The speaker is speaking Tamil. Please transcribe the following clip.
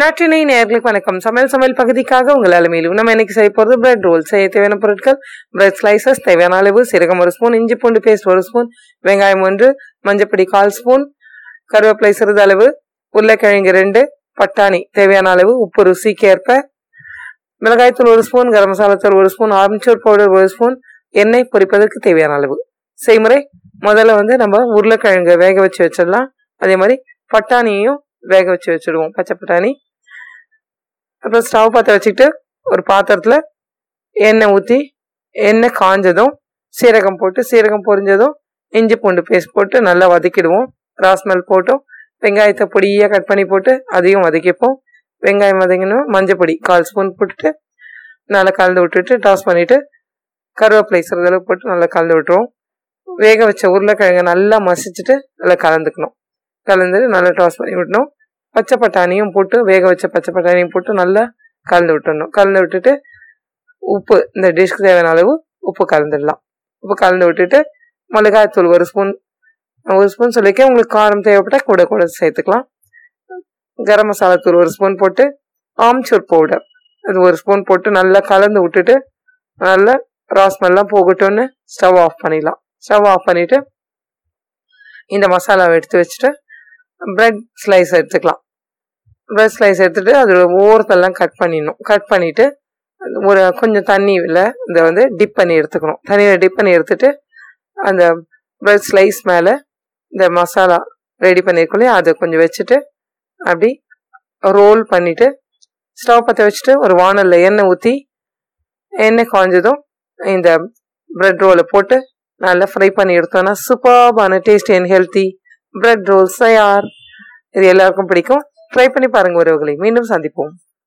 நாட்டினை நேர்களுக்கு வணக்கம். சமையல் சமையல் பகுதிக்காக உங்கள் அலுமையிலும் நம்ம இன்னைக்கு செய்ய போகிறது பிரெட் ரோல் செய்ய தேவையான பொருட்கள் பிரெட் ஸ்லைசஸ் தேவையான அளவு சீரகம் ஒரு ஸ்பூன் இஞ்சி பூண்டு பேஸ்ட் ஒரு ஸ்பூன் வெங்காயம் ஒன்று மஞ்சப்பொடி கால் ஸ்பூன் கருவேப்பிலை சிறிது அளவு உருளைக்கிழங்கு ரெண்டு பட்டாணி தேவையான அளவு உப்பு ருசிக்கு ஏற்ப மிளகாய்த்தூள் ஒரு ஸ்பூன் கரம் மசாலா தூள் ஒரு ஸ்பூன் ஆரஞ்சூர் பவுடர் ஒரு ஸ்பூன் எண்ணெய் பொரிப்பதற்கு தேவையான அளவு. செய்முறை முதல்ல வந்து நம்ம உருளைக்கிழங்கு வேக வச்சு வச்சிடலாம். அதே மாதிரி பட்டாணியும் வேக வச்சு வச்சுடுவோம் பச்சை பட்டாணி. அப்புறம் ஸ்டவ் பற்ற வச்சுக்கிட்டு ஒரு பாத்திரத்தில் எண்ணெய் ஊற்றி எண்ணெய் காஞ்சதும் சீரகம் போட்டு சீரகம் பொரிஞ்சதும் இஞ்சி பூண்டு பேஸ்ட் போட்டு நல்லா வதக்கிடுவோம். ராஸ்மல் போட்டும் வெங்காயத்தை பொடியாக கட் பண்ணி போட்டு அதையும் வதக்கிப்போம். வெங்காயம் வதங்கினோம் மஞ்சள் பொடி கால் ஸ்பூன் போட்டுட்டு நல்லா கலந்து விட்டுட்டு டாஸ் பண்ணிவிட்டு கருவேப்பிலை சிறிதளவு போட்டு நல்லா கலந்து விட்டுருவோம். வேக வச்ச உருளைக்கிழங்கை நல்லா மசிச்சுட்டு நல்லா கலந்துக்கணும். கலந்து நல்லா டாஸ் பண்ணி விடணும். பச்சை பட்டாணியும் போட்டு வேக வச்ச பச்சை பட்டாணியும் போட்டு நல்லா கலந்து விட்டுடணும். கலந்து விட்டுட்டு உப்பு இந்த டிஷ்க்கு தேவையான அளவு உப்பு கலந்துடலாம். உப்பு கலந்து விட்டுட்டு மிளகாய்த்தூள் ஒரு ஸ்பூன் ஒரு ஸ்பூன் சொல்லிக்க உங்களுக்கு காரம் தேவைப்பட்டால் கூட கூட சேர்த்துக்கலாம். கரம் மசாலா தூள் ஒரு ஸ்பூன் போட்டு ஆம்ச்சூர் பவுடர் அது ஒரு ஸ்பூன் போட்டு நல்லா கலந்து விட்டுட்டு நல்லா ராஸ்மெல்லாம் போகட்டும்னு ஸ்டவ் ஆஃப் பண்ணிடலாம். ஸ்டவ் ஆஃப் பண்ணிவிட்டு இந்த மசாலாவை எடுத்து வச்சுட்டு பிரெட் ஸ்லைஸ் எடுத்துக்கலாம். பிரெட் ஸ்லைஸ் எடுத்துட்டு அதோட ஓரத்தெல்லாம் கட் பண்ணிடணும். கட் பண்ணிவிட்டு ஒரு கொஞ்சம் தண்ணியில் இதை வந்து டிப் பண்ணி எடுத்துக்கணும். தண்ணியில் டிப் பண்ணி எடுத்துட்டு அந்த பிரெட் ஸ்லைஸ் மேலே இந்த மசாலா ரெடி பண்ணியிருக்கோம் அதை கொஞ்சம் வச்சுட்டு அப்படி ரோல் பண்ணிவிட்டு ஸ்டவ் பற்ற வச்சுட்டு ஒரு வானலில் எண்ணெய் ஊற்றி எண்ணெய் காஞ்சதும் இந்த பிரெட் ரோலை போட்டு நல்லா ஃப்ரை பண்ணி எடுத்தோன்னா சூப்பர்பான tasty and healthy bread roll தயார் இது எல்லாருக்கும் பிடிக்கும். ட்ரை பண்ணி பாருங்க உறவுகளை. மீண்டும் சந்திப்போம்.